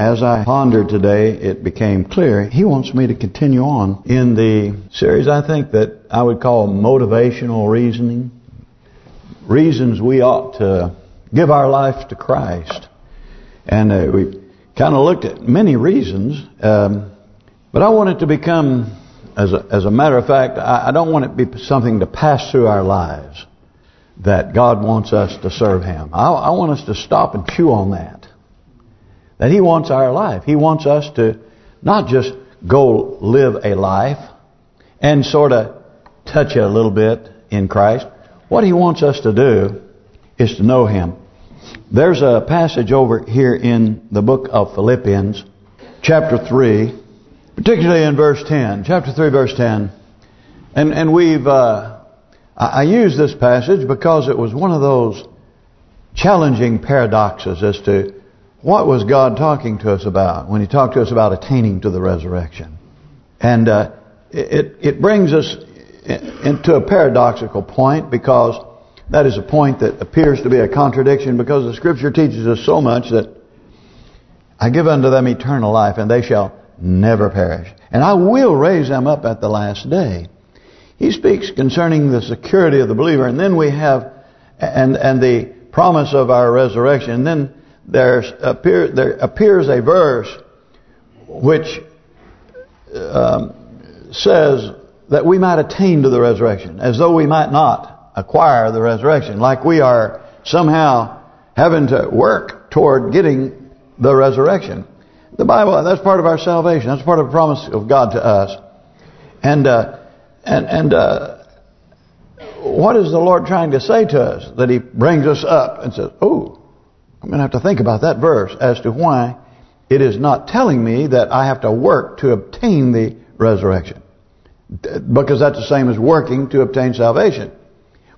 As I pondered today, it became clear He wants me to continue on in the series I think that I would call motivational reasoning. Reasons we ought to give our life to Christ. And uh, we kind of looked at many reasons, um, but I want it to become, as a, as a matter of fact, I, I don't want it to be something to pass through our lives that God wants us to serve Him. I, I want us to stop and chew on that. That He wants our life. He wants us to not just go live a life and sort of touch it a little bit in Christ. What He wants us to do is to know Him. There's a passage over here in the book of Philippians, chapter 3, particularly in verse 10. Chapter 3, verse 10. And and we've... Uh, I use this passage because it was one of those challenging paradoxes as to what was God talking to us about when He talked to us about attaining to the resurrection. And uh, it it brings us into a paradoxical point because that is a point that appears to be a contradiction because the Scripture teaches us so much that I give unto them eternal life and they shall never perish. And I will raise them up at the last day. He speaks concerning the security of the believer, and then we have and and the promise of our resurrection. And then there's appear there appears a verse which um, says that we might attain to the resurrection, as though we might not acquire the resurrection, like we are somehow having to work toward getting the resurrection. The Bible, that's part of our salvation. That's part of the promise of God to us. And uh, and and uh, what is the Lord trying to say to us? That He brings us up and says, oh, I'm going to have to think about that verse as to why it is not telling me that I have to work to obtain the resurrection. Because that's the same as working to obtain salvation.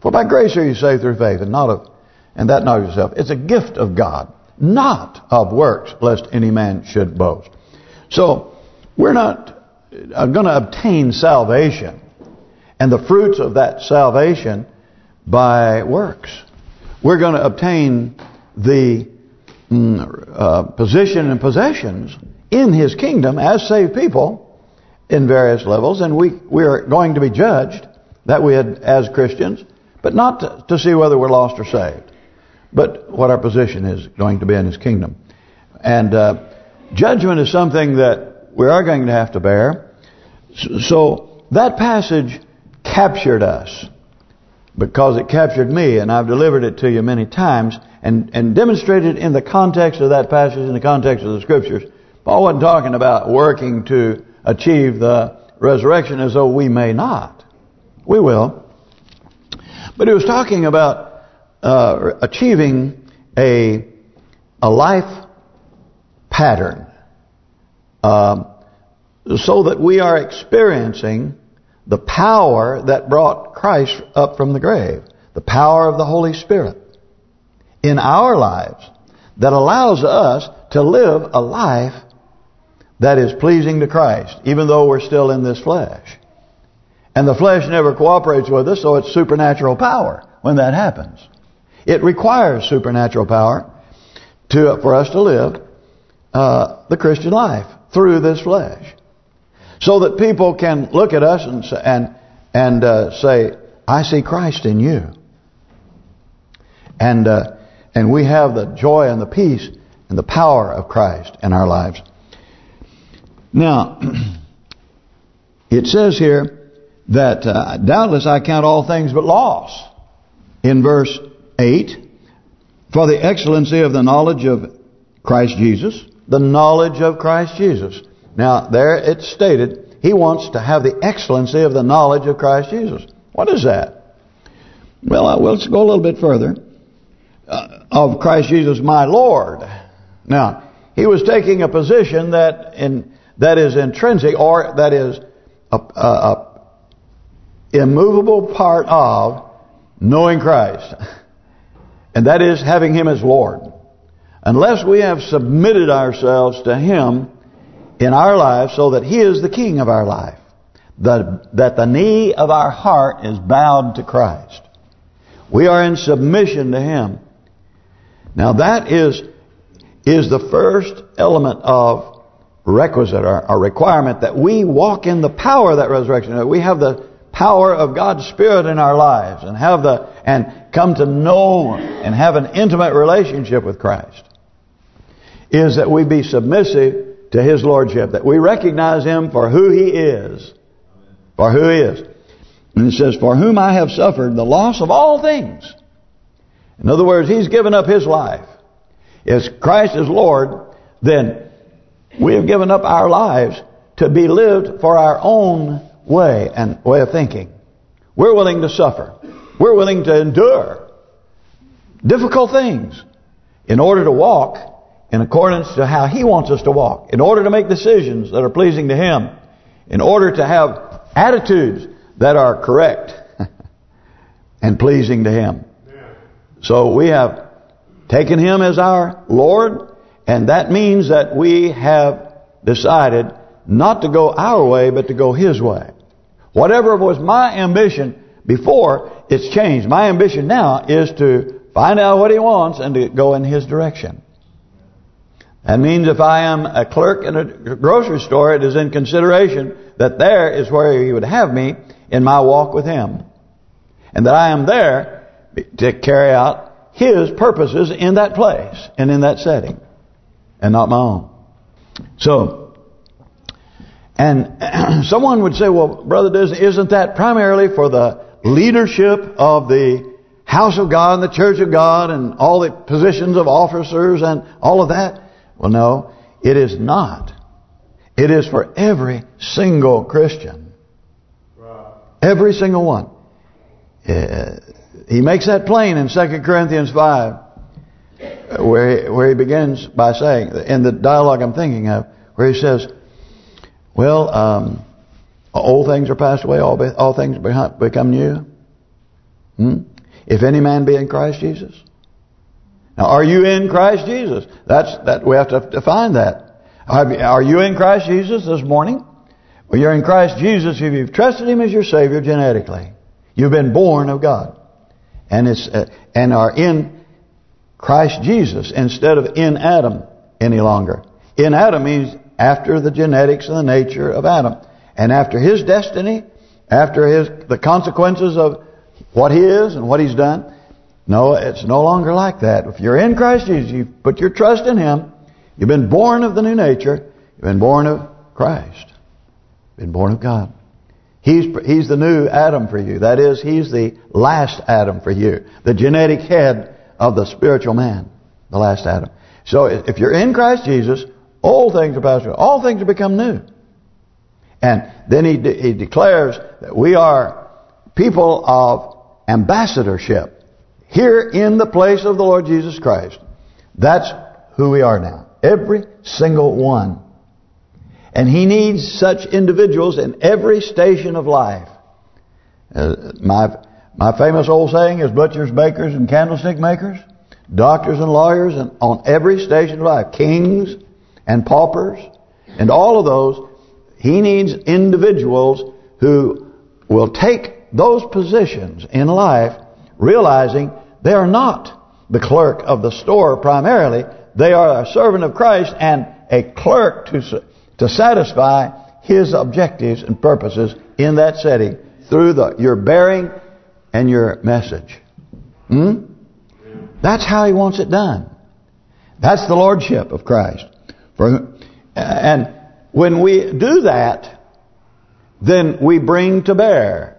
For by grace are you saved through faith, and not of, and that not of yourself. It's a gift of God, not of works, lest any man should boast. So, we're not uh, going to obtain salvation and the fruits of that salvation by works. We're going to obtain the mm, uh, position and possessions in His kingdom as saved people in various levels, and we we are going to be judged that we had as Christians, but not to, to see whether we're lost or saved, but what our position is going to be in His kingdom. And uh, judgment is something that we are going to have to bear. So that passage captured us because it captured me and I've delivered it to you many times and, and demonstrated in the context of that passage, in the context of the Scriptures. Paul wasn't talking about working to achieve the resurrection as though we may not. We will. But he was talking about uh, achieving a a life pattern uh, so that we are experiencing the power that brought Christ up from the grave. The power of the Holy Spirit in our lives that allows us to live a life that is pleasing to Christ, even though we're still in this flesh. And the flesh never cooperates with us, so it's supernatural power when that happens. It requires supernatural power to for us to live uh, the Christian life through this flesh so that people can look at us and and and uh, say, "I see Christ in you," and uh, and we have the joy and the peace and the power of Christ in our lives. Now, it says here that uh, doubtless I count all things but loss. In verse 8, for the excellency of the knowledge of Christ Jesus, the knowledge of Christ Jesus. Now, there it's stated, he wants to have the excellency of the knowledge of Christ Jesus. What is that? Well, uh, let's go a little bit further. Uh, of Christ Jesus, my Lord. Now, he was taking a position that in that is intrinsic, or that is a, a, a immovable part of knowing Christ. And that is having Him as Lord. Unless we have submitted ourselves to Him in our lives so that He is the King of our life. The, that the knee of our heart is bowed to Christ. We are in submission to Him. Now that is is the first element of requisite or, or requirement that we walk in the power of that resurrection. That we have the power of God's Spirit in our lives and have the and come to know and have an intimate relationship with Christ. Is that we be submissive to His Lordship. That we recognize Him for who He is. For who He is. And it says, For whom I have suffered the loss of all things. In other words, He's given up His life. If Christ is Lord, then we have given up our lives to be lived for our own way and way of thinking. We're willing to suffer. We're willing to endure difficult things in order to walk in accordance to how He wants us to walk. In order to make decisions that are pleasing to Him. In order to have attitudes that are correct and pleasing to Him. So we have taken Him as our Lord, and that means that we have decided not to go our way, but to go His way. Whatever was my ambition before, it's changed. My ambition now is to find out what He wants and to go in His direction. That means if I am a clerk in a grocery store, it is in consideration that there is where He would have me in my walk with Him. And that I am there to carry out His purposes in that place and in that setting. And not my own. So, and someone would say, well, Brother Disney, isn't that primarily for the leadership of the house of God and the church of God and all the positions of officers and all of that? Well, no, it is not. It is for every single Christian. Every single one. Uh, he makes that plain in 2 Corinthians 5, where he, where he begins by saying, in the dialogue I'm thinking of, where he says, well, um, old things are passed away, all, be, all things become new. Hmm? If any man be in Christ Jesus. Now, are you in Christ Jesus? That's that we have to define that. Are you in Christ Jesus this morning? Well, you're in Christ Jesus if you've trusted Him as your Savior genetically. You've been born of God, and it's uh, and are in Christ Jesus instead of in Adam any longer. In Adam means after the genetics and the nature of Adam, and after his destiny, after his the consequences of what he is and what he's done. No, it's no longer like that. If you're in Christ Jesus, you put your trust in Him. You've been born of the new nature. You've been born of Christ been born of God. He's he's the new Adam for you. That is, he's the last Adam for you. The genetic head of the spiritual man. The last Adam. So if you're in Christ Jesus, all things are passed away. All things have become new. And then he de he declares that we are people of ambassadorship here in the place of the Lord Jesus Christ. That's who we are now. Every single one and he needs such individuals in every station of life. Uh, my my famous old saying is butchers, bakers, and candlestick makers, doctors and lawyers, and on every station of life, kings and paupers, and all of those, he needs individuals who will take those positions in life, realizing they are not the clerk of the store primarily, they are a servant of Christ and a clerk to to satisfy His objectives and purposes in that setting through the your bearing and your message. Hmm? That's how He wants it done. That's the Lordship of Christ. For, and when we do that, then we bring to bear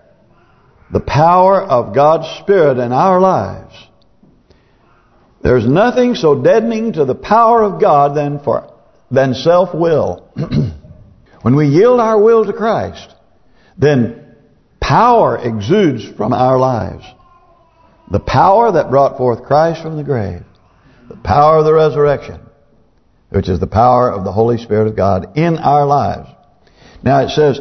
the power of God's Spirit in our lives. There's nothing so deadening to the power of God than for than self-will. when we yield our will to Christ, then power exudes from our lives. The power that brought forth Christ from the grave. The power of the resurrection. Which is the power of the Holy Spirit of God in our lives. Now it says,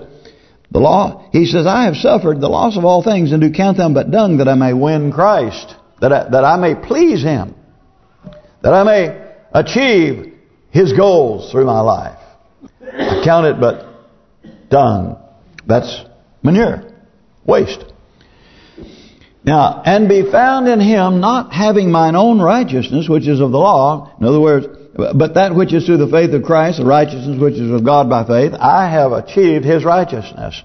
the law, he says, I have suffered the loss of all things and do count them but dung that I may win Christ. That I, that I may please Him. That I may achieve his goals through my life. I count it but dung. That's manure. Waste. Now, and be found in him, not having mine own righteousness, which is of the law. In other words, but that which is through the faith of Christ, the righteousness which is of God by faith, I have achieved His righteousness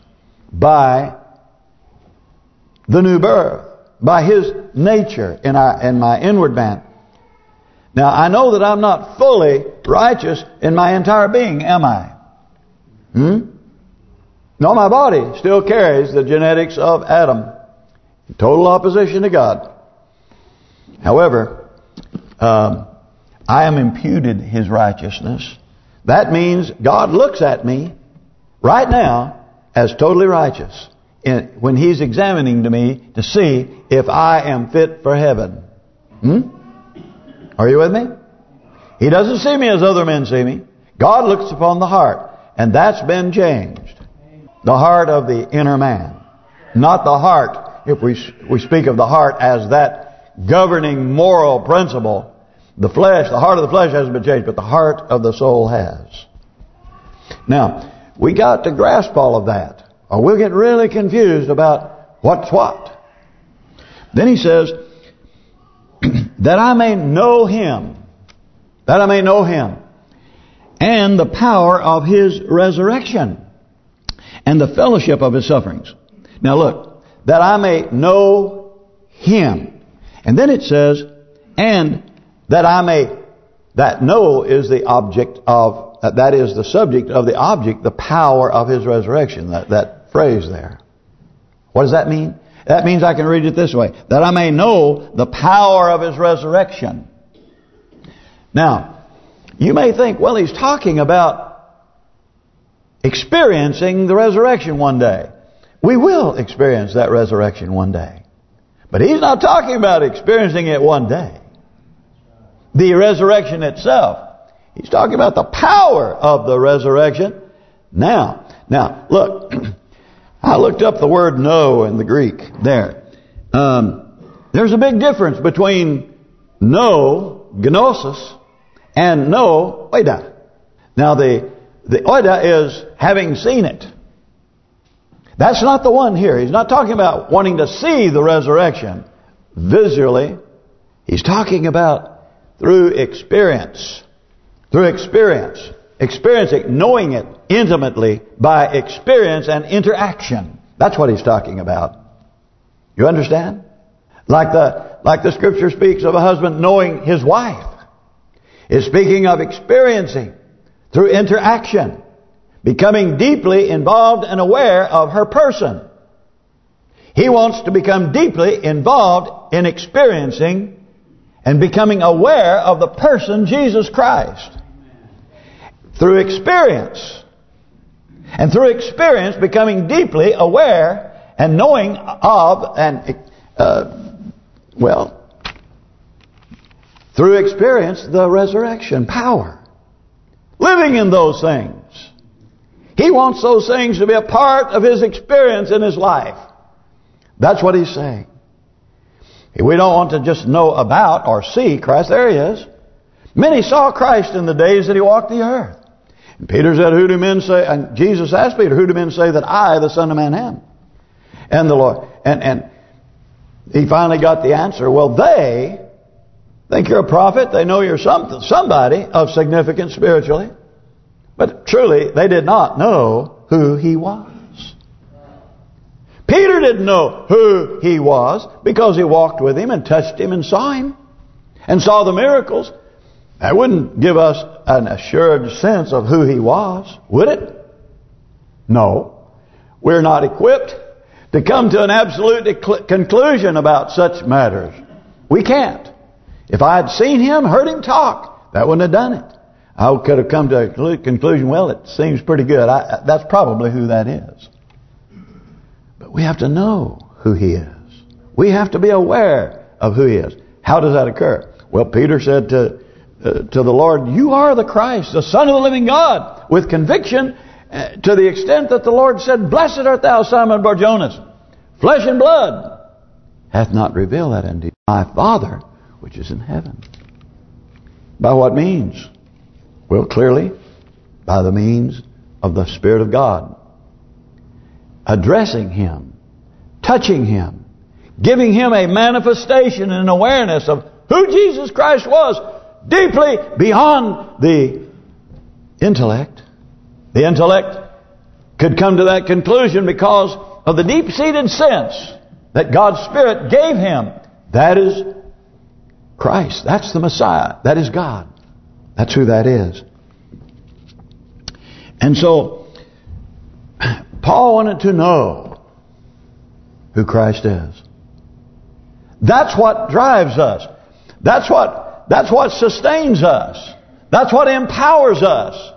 by the new birth, by His nature in, our, in my inward man. Now, I know that I'm not fully righteous in my entire being, am I? Hmm? No, my body still carries the genetics of Adam. Total opposition to God. However, um, I am imputed His righteousness. That means God looks at me right now as totally righteous when He's examining to me to see if I am fit for heaven. Hmm? Are you with me? He doesn't see me as other men see me. God looks upon the heart. And that's been changed. The heart of the inner man. Not the heart, if we we speak of the heart as that governing moral principle the flesh, the heart of the flesh hasn't been changed, but the heart of the soul has. Now, we got to grasp all of that, or we'll get really confused about what's what. Then he says, that I may know him, that I may know him, and the power of his resurrection, and the fellowship of his sufferings. Now look, that I may know him. And then it says, and that I may, that know is the object of, uh, that is the subject of the object, the power of His resurrection, that, that phrase there. What does that mean? That means I can read it this way, that I may know the power of His resurrection. Now, you may think, well, he's talking about experiencing the resurrection one day. We will experience that resurrection one day. But he's not talking about experiencing it one day the resurrection itself. He's talking about the power of the resurrection. Now, now, look, I looked up the word know in the Greek there. Um, there's a big difference between know, gnosis, and know, oida. Now, the, the oida is having seen it. That's not the one here. He's not talking about wanting to see the resurrection visually. He's talking about through experience. Through experience. Experiencing, knowing it intimately by experience and interaction. That's what he's talking about. You understand? Like the like the scripture speaks of a husband knowing his wife. Is speaking of experiencing through interaction. Becoming deeply involved and aware of her person. He wants to become deeply involved in experiencing and becoming aware of the person Jesus Christ. Through experience. And through experience becoming deeply aware and knowing of and uh, well through experience the resurrection power. Living in those things. He wants those things to be a part of his experience in his life. That's what he's saying. We don't want to just know about or see Christ. There he is. Many saw Christ in the days that he walked the earth. And Peter said, who do men say, and Jesus asked Peter, who do men say that I, the Son of Man, am? And the Lord, and, and he finally got the answer, well, they think you're a prophet, they know you're something, somebody of significance spiritually. But truly, they did not know who he was. Peter didn't know who he was because he walked with him and touched him and saw him and saw the miracles. That wouldn't give us an assured sense of who he was, would it? No. We're not equipped to come to an absolute conclusion about such matters. We can't. If I had seen him, heard him talk, that wouldn't have done it. I could have come to a conclusion, well, it seems pretty good. I, that's probably who that is. We have to know who He is. We have to be aware of who He is. How does that occur? Well, Peter said to uh, to the Lord, You are the Christ, the Son of the living God, with conviction uh, to the extent that the Lord said, Blessed art thou, Simon Barjonas. Flesh and blood hath not revealed that unto my Father, which is in heaven. By what means? Well, clearly, by the means of the Spirit of God addressing him, touching him, giving him a manifestation and awareness of who Jesus Christ was deeply beyond the intellect. The intellect could come to that conclusion because of the deep-seated sense that God's Spirit gave him. That is Christ. That's the Messiah. That is God. That's who that is. And so, Paul wanted to know who Christ is. That's what drives us. That's what that's what sustains us. That's what empowers us.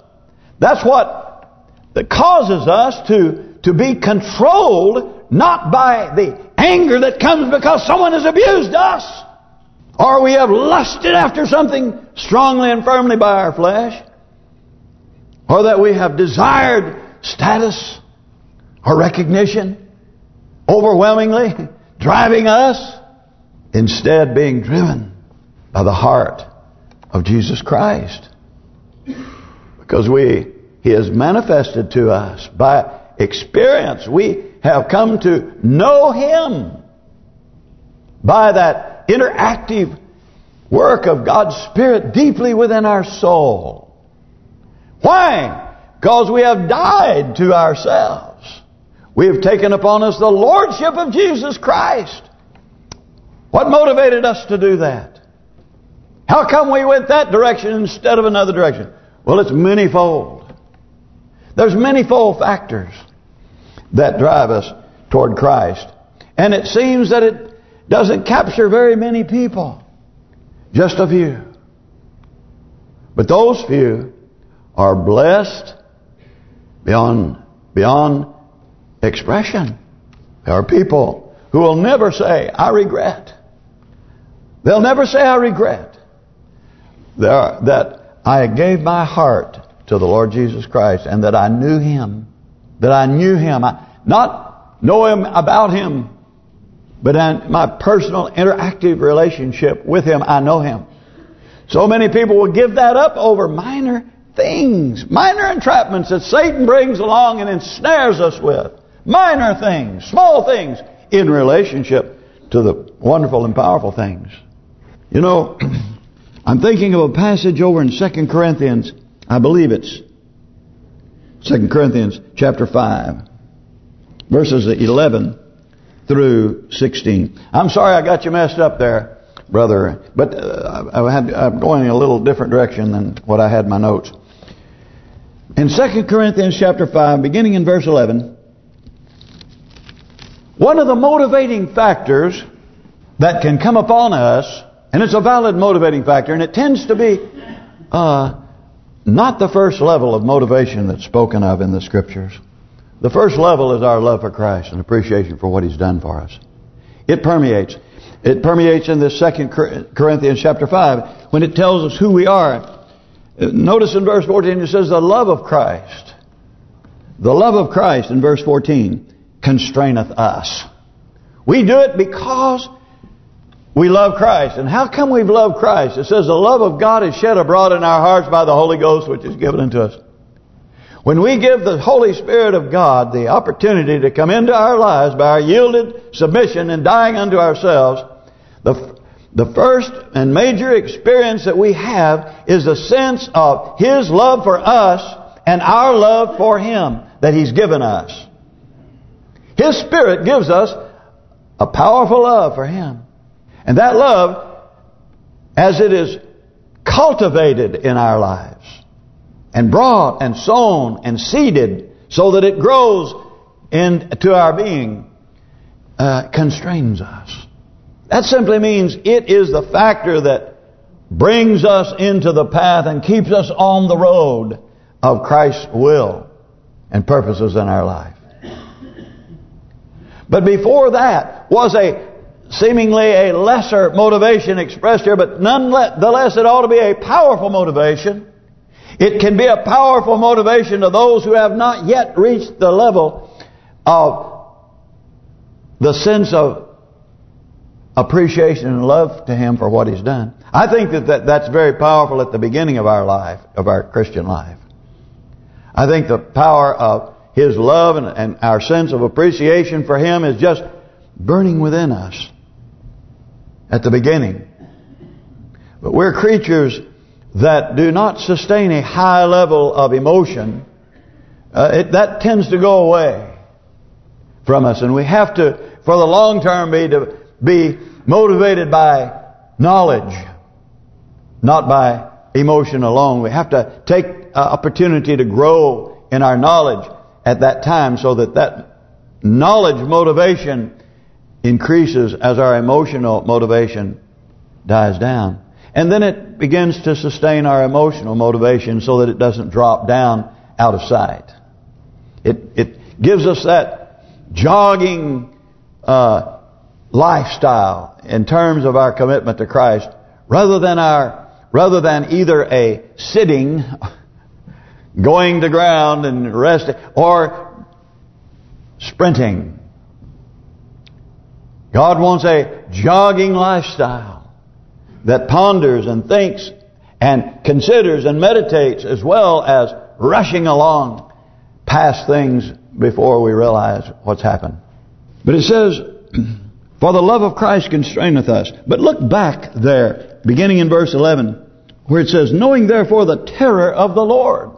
That's what that causes us to to be controlled not by the anger that comes because someone has abused us or we have lusted after something strongly and firmly by our flesh or that we have desired status or recognition overwhelmingly driving us instead being driven by the heart of Jesus Christ. Because we He has manifested to us by experience. We have come to know Him by that interactive work of God's Spirit deeply within our soul. Why? Because we have died to ourselves. We have taken upon us the Lordship of Jesus Christ. What motivated us to do that? How come we went that direction instead of another direction? Well, it's manyfold. There's manyfold factors that drive us toward Christ. And it seems that it doesn't capture very many people. Just a few. But those few are blessed beyond beyond expression. There are people who will never say, I regret. They'll never say, I regret. There, that I gave my heart to the Lord Jesus Christ and that I knew Him. That I knew Him. I, not know Him about Him, but in my personal interactive relationship with Him, I know Him. So many people will give that up over minor things, minor entrapments that Satan brings along and ensnares us with. Minor things, small things, in relationship to the wonderful and powerful things. You know, I'm thinking of a passage over in 2 Corinthians. I believe it's 2 Corinthians chapter 5, verses 11 through 16. I'm sorry I got you messed up there, brother, but uh, I had, I'm going in a little different direction than what I had in my notes. In 2 Corinthians chapter 5, beginning in verse 11, one of the motivating factors that can come upon us and it's a valid motivating factor, and it tends to be uh, not the first level of motivation that's spoken of in the Scriptures. The first level is our love for Christ and appreciation for what He's done for us. It permeates. It permeates in this second Corinthians chapter 5 when it tells us who we are. Notice in verse 14 it says the love of Christ. The love of Christ in verse 14 constraineth us. We do it because we love Christ. And how come we've loved Christ? It says the love of God is shed abroad in our hearts by the Holy Ghost which is given unto us. When we give the Holy Spirit of God the opportunity to come into our lives by our yielded submission and dying unto ourselves, the the first and major experience that we have is the sense of His love for us and our love for Him that He's given us. His Spirit gives us a powerful love for Him. And that love, as it is cultivated in our lives, and brought and sown and seeded so that it grows into our being, uh, constrains us. That simply means it is the factor that brings us into the path and keeps us on the road of Christ's will and purposes in our life. But before that was a seemingly a lesser motivation expressed here, but nonetheless it ought to be a powerful motivation. It can be a powerful motivation to those who have not yet reached the level of the sense of appreciation and love to Him for what He's done. I think that, that that's very powerful at the beginning of our life, of our Christian life. I think the power of His love and, and our sense of appreciation for Him is just burning within us at the beginning. But we're creatures that do not sustain a high level of emotion, uh, it, that tends to go away from us. And we have to, for the long term, be to be motivated by knowledge, not by emotion alone. We have to take opportunity to grow in our knowledge at that time so that that knowledge motivation increases as our emotional motivation dies down. And then it begins to sustain our emotional motivation so that it doesn't drop down out of sight. It it gives us that jogging uh, lifestyle in terms of our commitment to Christ, rather than our rather than either a sitting, going to ground and resting, or sprinting. God wants a jogging lifestyle that ponders and thinks and considers and meditates as well as rushing along past things before we realize what's happened. But it says, For the love of Christ constraineth us. But look back there, beginning in verse 11, where it says, Knowing therefore the terror of the Lord,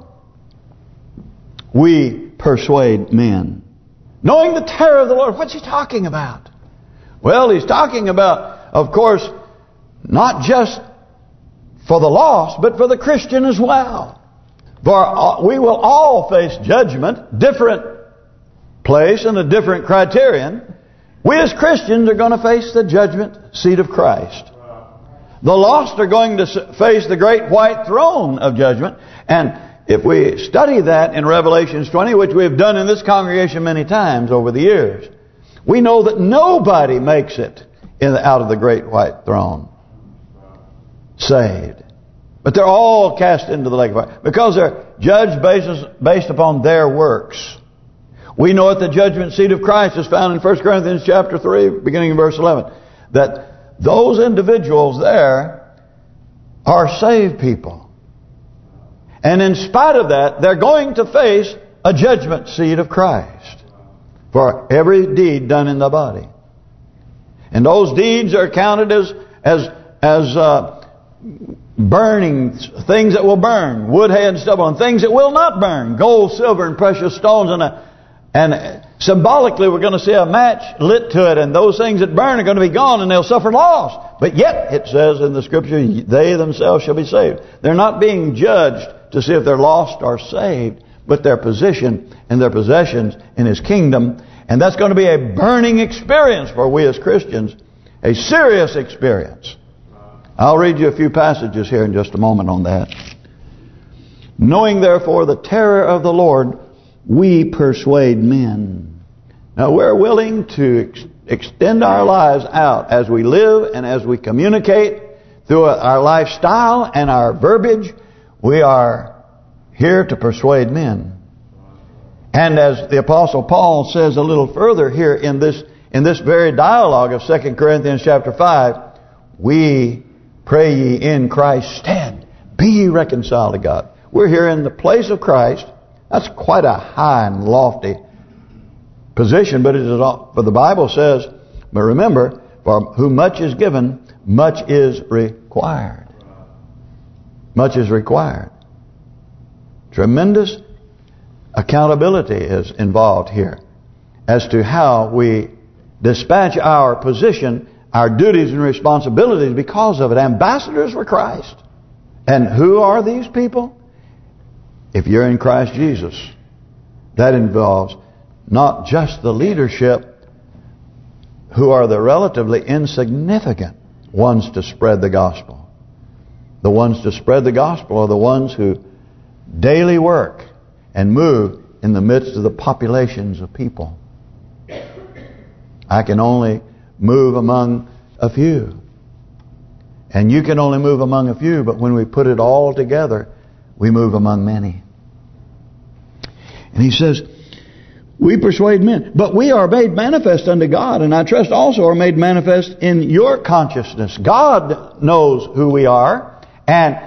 we persuade men. Knowing the terror of the Lord, what's he talking about? Well, he's talking about, of course, not just for the lost, but for the Christian as well. For uh, we will all face judgment, different place and a different criterion. We as Christians are going to face the judgment seat of Christ. The lost are going to face the great white throne of judgment. And if we study that in Revelations 20, which we have done in this congregation many times over the years, we know that nobody makes it in, out of the great white throne saved. But they're all cast into the lake of fire because they're judged based, based upon their works. We know at the judgment seat of Christ is found in 1 Corinthians chapter 3, beginning in verse 11, that those individuals there are saved people. And in spite of that, they're going to face a judgment seat of Christ for every deed done in the body. And those deeds are counted as as as uh, burning things that will burn, wood, hay, and stubble, and things that will not burn, gold, silver, and precious stones, and a, and symbolically we're going to see a match lit to it, and those things that burn are going to be gone, and they'll suffer loss. But yet, it says in the Scripture, they themselves shall be saved. They're not being judged to see if they're lost or saved, but their position and their possessions in His kingdom. And that's going to be a burning experience for we as Christians, a serious experience. I'll read you a few passages here in just a moment on that. Knowing therefore the terror of the Lord, we persuade men. Now we're willing to ex extend our lives out as we live and as we communicate through our lifestyle and our verbiage. We are here to persuade men. And as the Apostle Paul says a little further here in this in this very dialogue of 2 Corinthians chapter 5, we pray ye in Christ's stead, be ye reconciled to God. We're here in the place of Christ. That's quite a high and lofty position, but it is all. for the Bible says, but remember, for who much is given, much is required. Much is required. Tremendous accountability is involved here as to how we dispatch our position, our duties and responsibilities because of it. Ambassadors for Christ. And who are these people? If you're in Christ Jesus, that involves not just the leadership who are the relatively insignificant ones to spread the gospel. The ones to spread the gospel are the ones who daily work and move in the midst of the populations of people. I can only move among a few. And you can only move among a few, but when we put it all together, we move among many. And he says, we persuade men, but we are made manifest unto God, and I trust also are made manifest in your consciousness. God knows who we are, and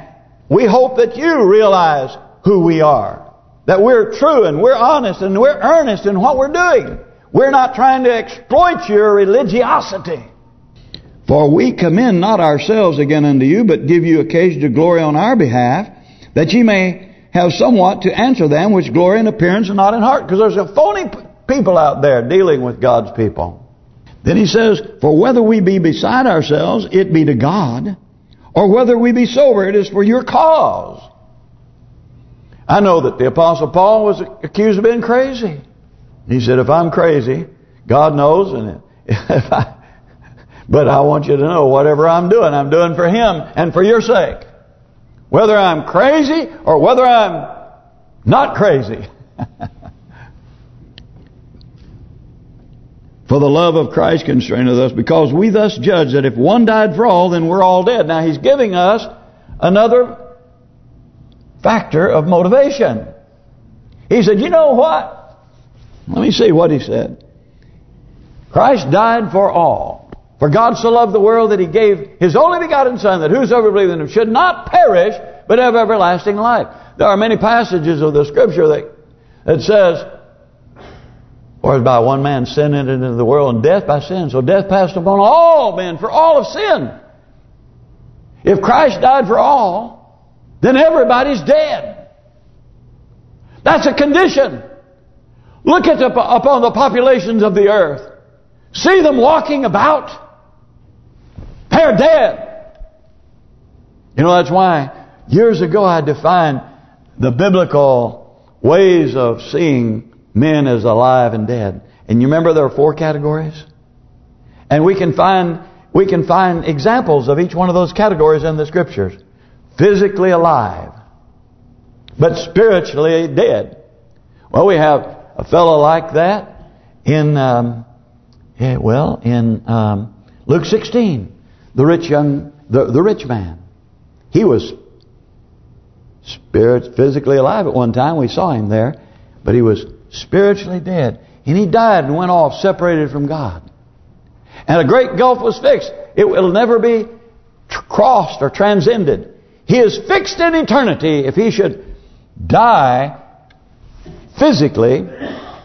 we hope that you realize who we are. That we're true and we're honest and we're earnest in what we're doing. We're not trying to exploit your religiosity. For we commend not ourselves again unto you, but give you occasion to glory on our behalf, that ye may have somewhat to answer them which glory in appearance and not in heart. Because there's a phony people out there dealing with God's people. Then he says, For whether we be beside ourselves, it be to God, or whether we be sober, it is for your cause. I know that the Apostle Paul was accused of being crazy. He said, if I'm crazy, God knows, and if I, but I want you to know whatever I'm doing, I'm doing for Him and for your sake. Whether I'm crazy or whether I'm not crazy. For the love of Christ constraineth us, because we thus judge that if one died for all, then we're all dead. Now he's giving us another factor of motivation. He said, you know what? Let me see what he said. Christ died for all. For God so loved the world that He gave His only begotten Son, that whosoever believeth in Him should not perish, but have everlasting life. There are many passages of the Scripture that, that says, or by one man sin entered into the world, and death by sin. So death passed upon all men, for all of sin. If Christ died for all, then everybody's dead. That's a condition. Look at the, upon the populations of the earth. See them walking about. They're dead. You know, that's why years ago I defined the biblical ways of seeing men as alive and dead. And you remember there are four categories? And we can find we can find examples of each one of those categories in the scriptures. Physically alive, but spiritually dead. Well, we have a fellow like that in, um, yeah, well, in um, Luke 16, the rich young, the the rich man. He was spirit physically alive at one time. We saw him there, but he was spiritually dead. And he died and went off separated from God. And a great gulf was fixed. It will never be crossed or transcended. He is fixed in eternity if he should die physically.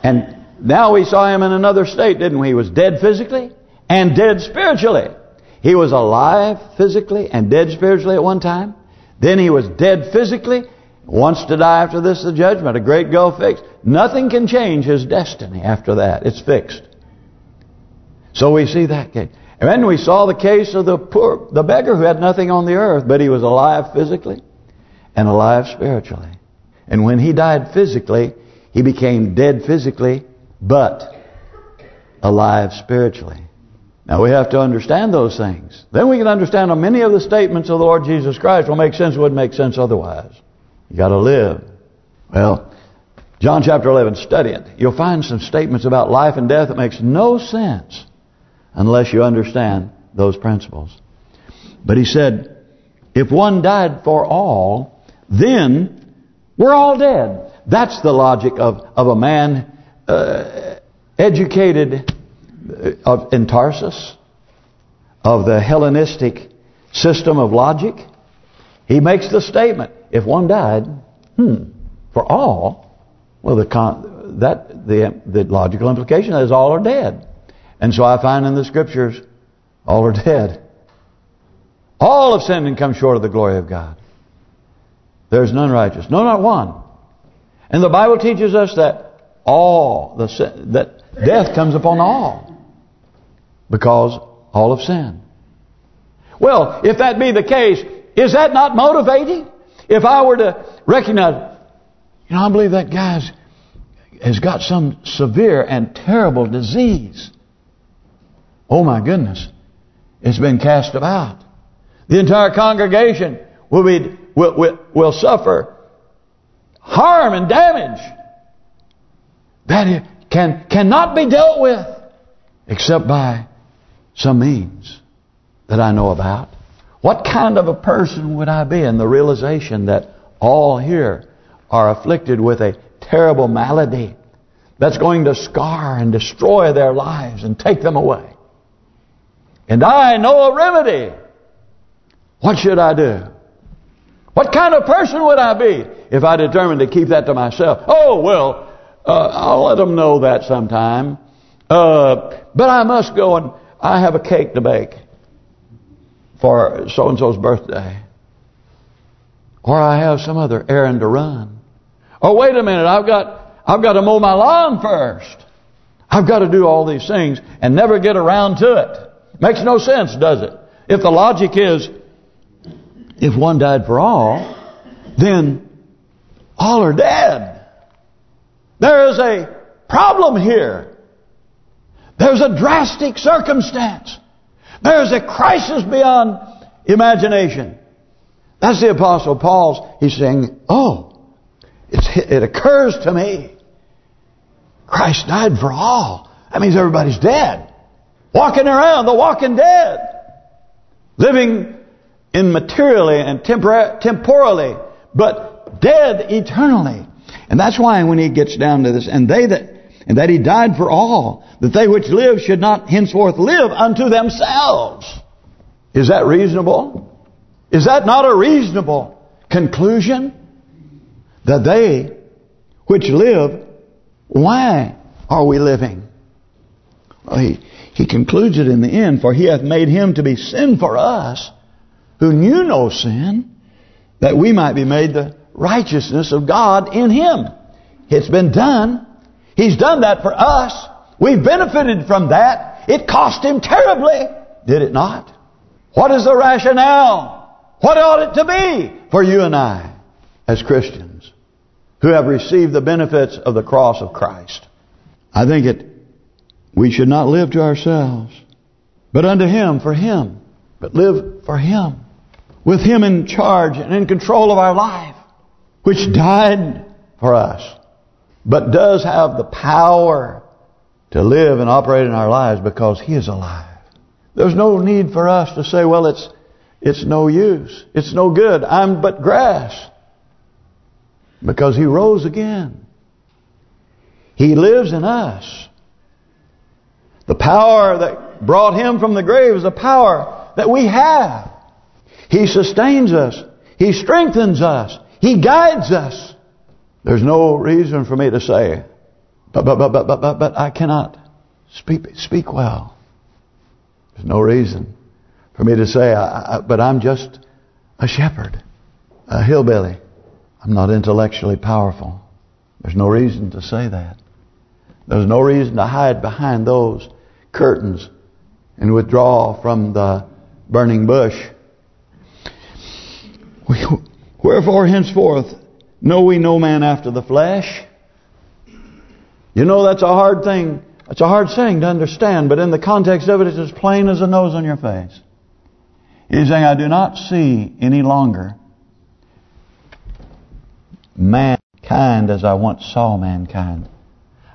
And now we saw him in another state, didn't we? He was dead physically and dead spiritually. He was alive physically and dead spiritually at one time. Then he was dead physically wants to die after this the judgment, a great gulf fixed. Nothing can change his destiny after that. It's fixed. So we see that case. And then we saw the case of the poor, the beggar who had nothing on the earth, but he was alive physically and alive spiritually. And when he died physically, he became dead physically, but alive spiritually. Now we have to understand those things. Then we can understand how many of the statements of the Lord Jesus Christ will make sense, wouldn't make sense otherwise. You got to live. Well, John chapter 11, study it. You'll find some statements about life and death that makes no sense unless you understand those principles. But he said, if one died for all, then we're all dead. That's the logic of, of a man uh, educated of, in Tarsus, of the Hellenistic system of logic. He makes the statement, if one died, hmm, for all, well, the con that the the logical implication is all are dead. And so I find in the scriptures, all are dead. All have sinned and come short of the glory of God. There's none righteous. No, not one. And the Bible teaches us that all, the that death comes upon all. Because all have sinned. Well, if that be the case, is that not motivating? If I were to recognize, you know, I believe that guy's has got some severe and terrible disease. Oh my goodness. It's been cast about. The entire congregation will be will, will, will suffer harm and damage that can cannot be dealt with except by some means that I know about. What kind of a person would I be in the realization that all here are afflicted with a terrible malady that's going to scar and destroy their lives and take them away? And I know a remedy. What should I do? What kind of person would I be if I determined to keep that to myself? Oh, well, uh, I'll let them know that sometime. Uh, but I must go and I have a cake to bake. for so-and-so's birthday. Or I have some other errand to run. Or wait a minute, I've got I've got to mow my lawn first. I've got to do all these things and never get around to it. Makes no sense, does it? If the logic is, if one died for all, then all are dead. There is a problem here. There's a drastic circumstance. There's a crisis beyond imagination. That's the Apostle Paul's. He's saying, oh, it occurs to me. Christ died for all. That means everybody's dead. Walking around, the walking dead. Living in materially and temporally, but dead eternally. And that's why when he gets down to this, and they that and that he died for all, that they which live should not henceforth live unto themselves. Is that reasonable? Is that not a reasonable conclusion? That they which live, why are we living? Well, he, he concludes it in the end, for he hath made him to be sin for us, who knew no sin, that we might be made the righteousness of God in him. It's been done. He's done that for us. We've benefited from that. It cost him terribly, did it not? What is the rationale? What ought it to be for you and I as Christians who have received the benefits of the cross of Christ? I think it we should not live to ourselves, but unto Him, for Him, but live for Him with Him in charge and in control of our life, which died for us, but does have the power to live and operate in our lives because He is alive. There's no need for us to say, well, it's it's no use. It's no good. I'm but grass. Because He rose again. He lives in us. The power that brought Him from the grave is a power that we have. He sustains us. He strengthens us. He guides us. There's no reason for me to say, but but but but but but, but I cannot speak speak well. There's no reason for me to say, I, I, but I'm just a shepherd, a hillbilly. I'm not intellectually powerful. There's no reason to say that. There's no reason to hide behind those curtains and withdraw from the burning bush. Wherefore henceforth know we no man after the flesh. You know that's a hard thing. It's a hard saying to understand, but in the context of it, it's as plain as a nose on your face. He's saying, I do not see any longer mankind as I once saw mankind.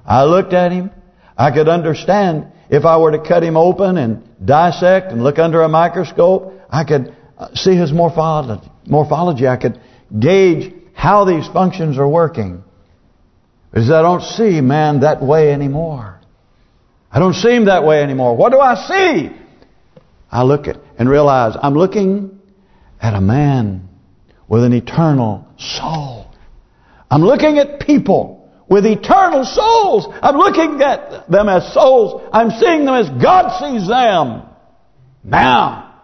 I looked at him. I could understand if I were to cut him open and dissect and look under a microscope, I could uh, see his morphology. morphology. I could gauge how these functions are working. Because I don't see man that way anymore. I don't see him that way anymore. What do I see? I look at and realize I'm looking at a man with an eternal soul. I'm looking at people with eternal souls. I'm looking at them as souls. I'm seeing them as God sees them. Now,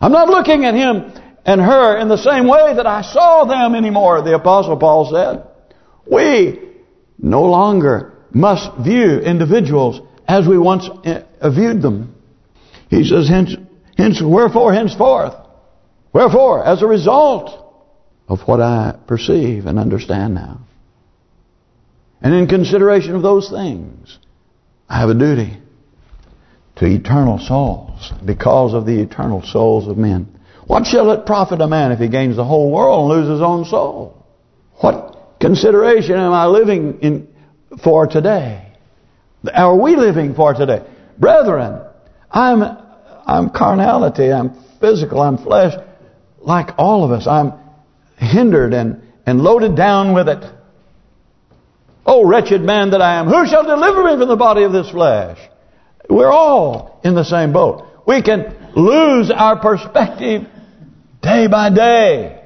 I'm not looking at him and her in the same way that I saw them anymore, the Apostle Paul said. We no longer must view individuals as we once eh, viewed them. He says, hence, hence, wherefore, henceforth. Wherefore, as a result of what I perceive and understand now. And in consideration of those things, I have a duty to eternal souls because of the eternal souls of men. What shall it profit a man if he gains the whole world and loses his own soul? What consideration am I living in for today? Are we living for today? Brethren, I'm I'm carnality, I'm physical, I'm flesh, like all of us. I'm hindered and, and loaded down with it. Oh, wretched man that I am, who shall deliver me from the body of this flesh? We're all in the same boat. We can lose our perspective day by day.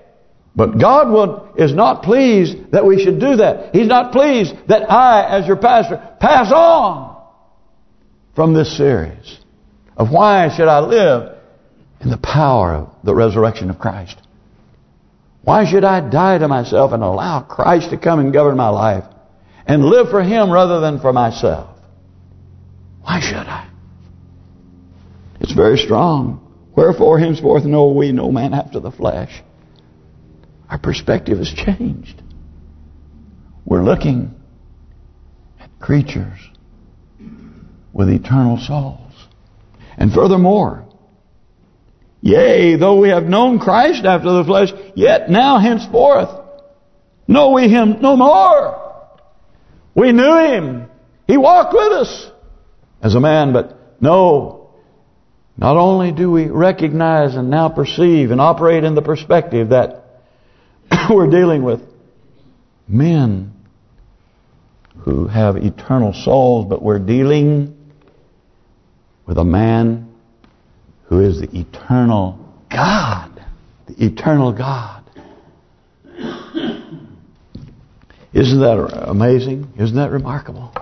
But God will, is not pleased that we should do that. He's not pleased that I, as your pastor, pass on from this series of why should I live in the power of the resurrection of Christ. Why should I die to myself and allow Christ to come and govern my life and live for Him rather than for myself? Why should I? It's very strong. Wherefore henceforth know we no man after the flesh. Our perspective has changed. We're looking at creatures with eternal souls. And furthermore, Yea, though we have known Christ after the flesh, yet now henceforth know we Him no more. We knew Him. He walked with us as a man, but no, not only do we recognize and now perceive and operate in the perspective that we're dealing with men who have eternal souls, but we're dealing with a man who is the eternal God. The eternal God. Isn't that amazing? Isn't that remarkable?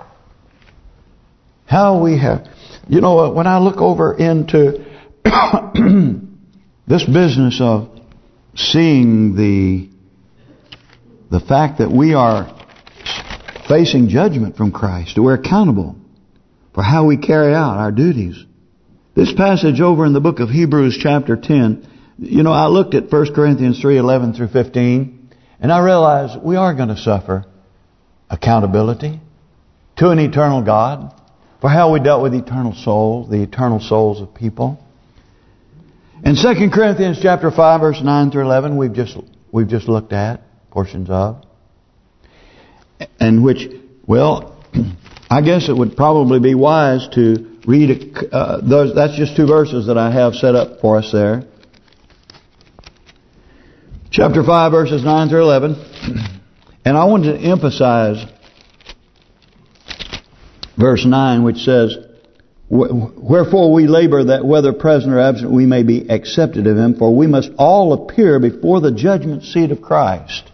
How we have... You know, when I look over into this business of seeing the the fact that we are facing judgment from Christ, we're accountable for how we carry out our duties. This passage over in the book of Hebrews chapter 10, you know, I looked at 1 Corinthians 3, 11 through 15, and I realized we are going to suffer accountability to an eternal God for how we dealt with eternal souls, the eternal souls of people. In 2 Corinthians chapter 5, verse 9 through 11, we've just we've just looked at portions of, and which, well, I guess it would probably be wise to read uh, those. That's just two verses that I have set up for us there. Chapter 5, verses 9 through 11. And I wanted to emphasize verse 9, which says, Wherefore we labor that whether present or absent we may be accepted of Him, for we must all appear before the judgment seat of Christ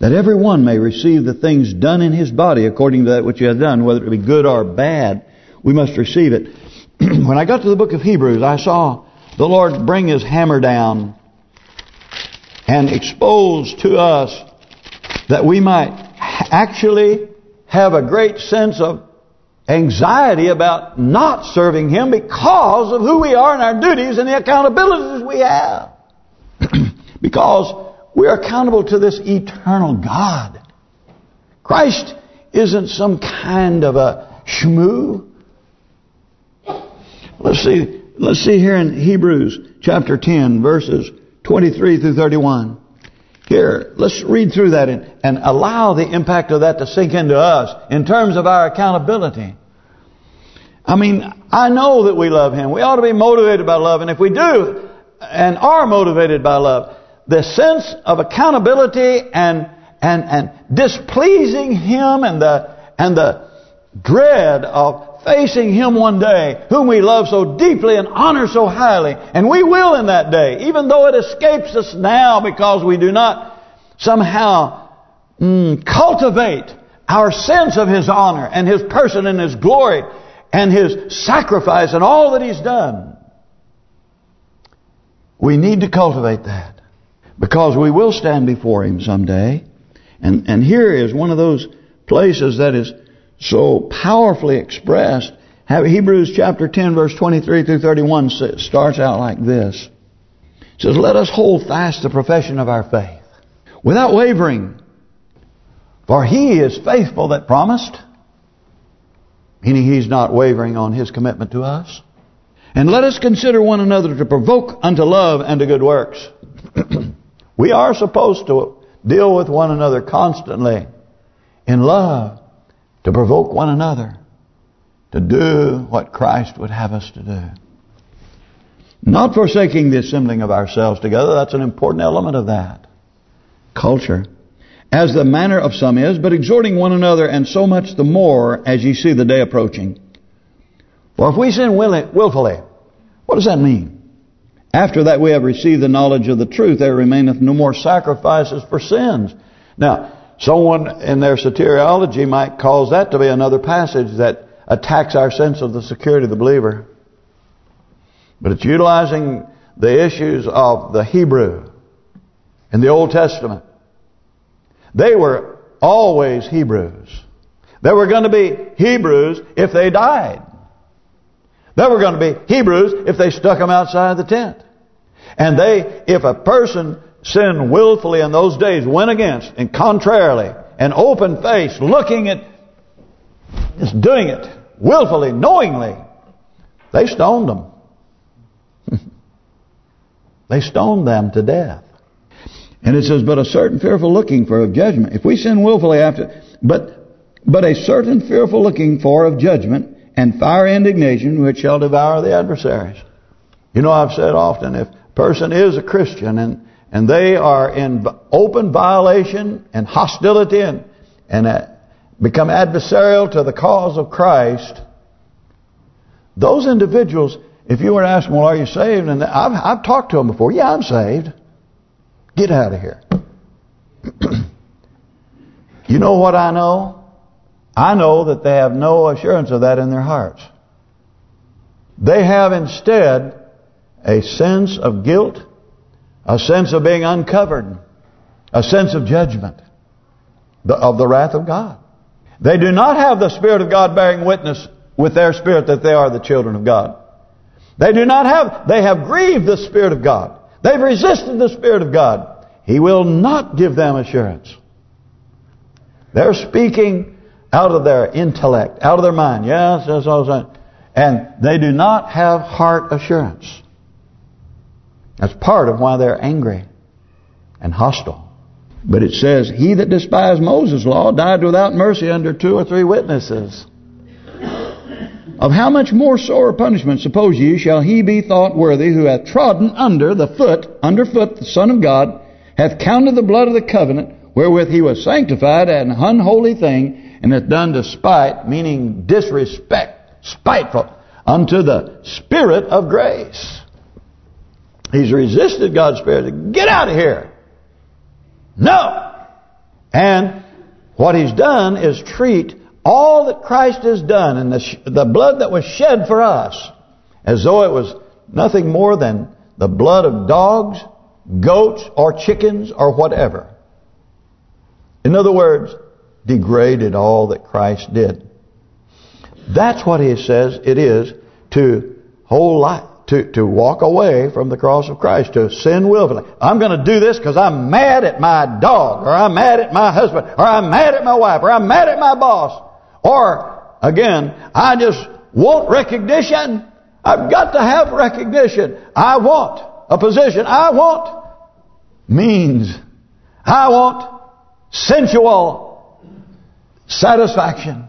that every one may receive the things done in his body according to that which he has done, whether it be good or bad, we must receive it. when I got to the book of Hebrews, I saw the Lord bring his hammer down and expose to us that we might actually have a great sense of anxiety about not serving Him because of who we are and our duties and the accountabilities we have. because we are accountable to this eternal God. Christ isn't some kind of a shmoo. Let's see. Let's see here in Hebrews chapter 10, verses 23 through 31. Here, let's read through that and, and allow the impact of that to sink into us in terms of our accountability. I mean, I know that we love Him. We ought to be motivated by love. And if we do and are motivated by love, the sense of accountability and and and displeasing Him and the and the dread of facing Him one day, whom we love so deeply and honor so highly, and we will in that day, even though it escapes us now because we do not somehow mm, cultivate our sense of His honor and His person and His glory and His sacrifice and all that He's done. We need to cultivate that. Because we will stand before Him someday. And and here is one of those places that is so powerfully expressed. Hebrews chapter 10 verse 23 through 31 starts out like this. It says, Let us hold fast the profession of our faith without wavering. For He is faithful that promised. Meaning He's not wavering on His commitment to us. And let us consider one another to provoke unto love and to good works. We are supposed to deal with one another constantly in love to provoke one another to do what Christ would have us to do. Not forsaking the assembling of ourselves together, that's an important element of that. Culture. As the manner of some is, but exhorting one another, and so much the more as ye see the day approaching. For if we sin willfully, what does that mean? After that we have received the knowledge of the truth, there remaineth no more sacrifices for sins. Now, someone in their soteriology might cause that to be another passage that attacks our sense of the security of the believer. But it's utilizing the issues of the Hebrew in the Old Testament. They were always Hebrews. They were going to be Hebrews if they died. They were going to be Hebrews if they stuck them outside the tent. And they, if a person sinned willfully in those days, went against and contrarily, and open face, looking at, just doing it willfully, knowingly, they stoned them. they stoned them to death. And it says, but a certain fearful looking for of judgment. If we sin willfully after, but but a certain fearful looking for of judgment and fire indignation which shall devour the adversaries. You know, I've said often, if a person is a Christian and and they are in open violation and hostility and and uh, become adversarial to the cause of Christ, those individuals, if you were to ask them, well, are you saved? And I've, I've talked to them before. Yeah, I'm saved. Get out of here. you know what I know? I know that they have no assurance of that in their hearts. They have instead a sense of guilt, a sense of being uncovered, a sense of judgment, of the wrath of God. They do not have the Spirit of God bearing witness with their spirit that they are the children of God. They do not have, they have grieved the Spirit of God. They've resisted the Spirit of God. He will not give them assurance. They're speaking out of their intellect, out of their mind. Yes, that's all. And they do not have heart assurance. That's part of why they're angry and hostile. But it says, He that despised Moses' law died without mercy under two or three witnesses. Of how much more sore punishment, suppose ye, shall he be thought worthy who hath trodden under the foot, underfoot the Son of God, hath counted the blood of the covenant, wherewith he was sanctified an unholy thing, and hath done despite, meaning disrespect, spiteful, unto the Spirit of grace. He's resisted God's Spirit. To get out of here. No. And what he's done is treat all that Christ has done and the, the blood that was shed for us as though it was nothing more than the blood of dogs, goats, or chickens, or whatever. In other words, degraded all that Christ did. That's what he says it is to whole life, to, to walk away from the cross of Christ, to sin willfully. I'm going to do this because I'm mad at my dog, or I'm mad at my husband, or I'm mad at my wife, or I'm mad at my boss. Or, again, I just want recognition. I've got to have recognition. I want a position. I want means. I want sensual satisfaction.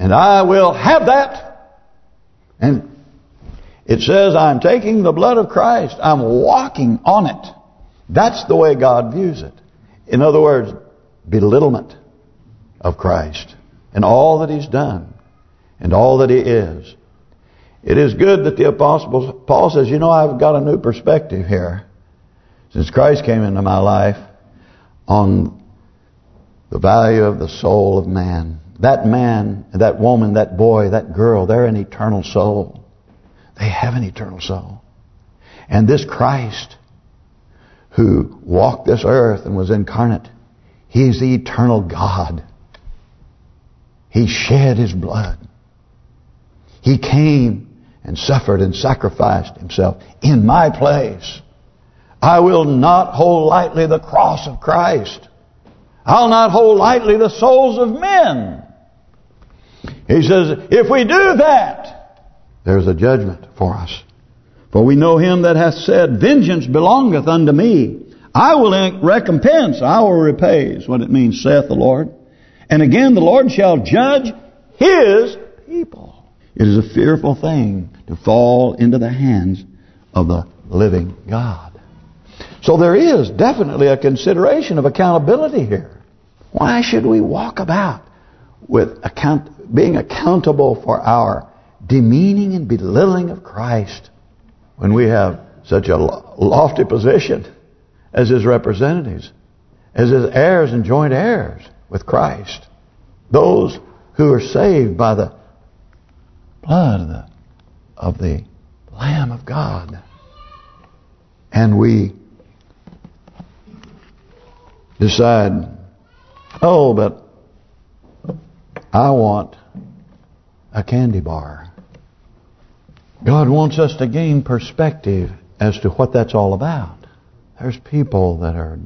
And I will have that. And it says, I'm taking the blood of Christ. I'm walking on it. That's the way God views it. In other words, belittlement of Christ and all that He's done and all that He is. It is good that the Apostle Paul says, you know, I've got a new perspective here since Christ came into my life on the value of the soul of man. That man, that woman, that boy, that girl, they're an eternal soul. They have an eternal soul. And this Christ who walked this earth and was incarnate, He's the eternal God. He shed His blood. He came and suffered and sacrificed Himself in my place. I will not hold lightly the cross of Christ. I'll not hold lightly the souls of men. He says, if we do that, there's a judgment for us. For we know him that hath said, Vengeance belongeth unto me. I will recompense, I will repay, is what it means, saith the Lord. And again, the Lord shall judge His people. It is a fearful thing to fall into the hands of the living God. So there is definitely a consideration of accountability here. Why should we walk about with account being accountable for our demeaning and belittling of Christ when we have such a lofty position as His representatives, as His heirs and joint heirs? with Christ. Those who are saved by the blood of the, of the Lamb of God. And we decide, oh, but I want a candy bar. God wants us to gain perspective as to what that's all about. There's people that are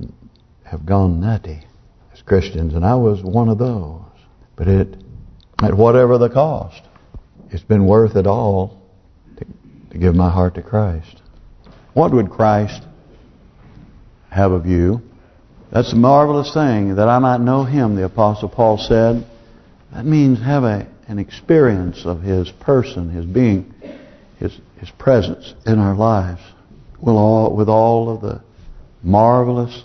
have gone nutty as Christians, and I was one of those. But it, at whatever the cost, it's been worth it all to, to give my heart to Christ. What would Christ have of you? That's a marvelous thing, that I might know Him, the Apostle Paul said. That means have a an experience of His person, His being, His His presence in our lives. Will all with all of the marvelous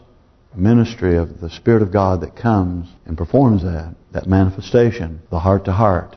ministry of the Spirit of God that comes and performs that, that manifestation, the heart to heart.